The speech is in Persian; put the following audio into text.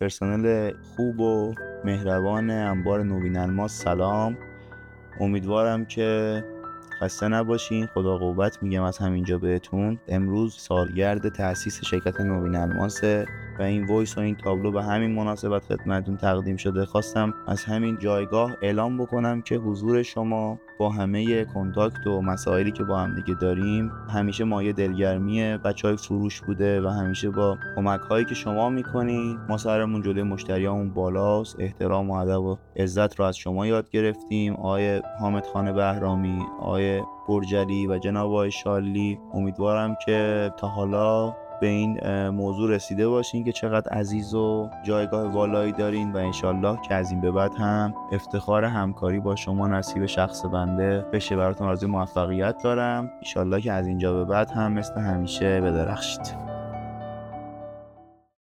پرسنل خوب و مهربان انبار نوین الماس سلام. امیدوارم که خسته نباشین. خدا قوت میگم از همینجا بهتون. امروز سالگرد تاسیس شرکت نوین الماسه و این voice و این تابلو به همین مناسبت خدمتتون تقدیم شده. خواستم از همین جایگاه اعلام بکنم که حضور شما با همه کنتاکت و مسائلی که با هم دیگه داریم همیشه مایه دلگرمی بچه های فروش بوده و همیشه با کمک هایی که شما می‌کنین ما سرمون جلوی مشتریامون بالاست. احترام و ادب و عزت رو از شما یاد گرفتیم. آقای حامد خان بهرامی آقای برجلی و جناب آقای شالی امیدوارم که تا حالا به این موضوع رسیده باشین که چقدر عزیز و جایگاه والایی دارین و انشالله که از این به بعد هم افتخار همکاری با شما نصیب شخص بنده بشه. براتون آرزوی موفقیت دارم. انشالله که از اینجا به بعد هم مثل همیشه بدرخشید.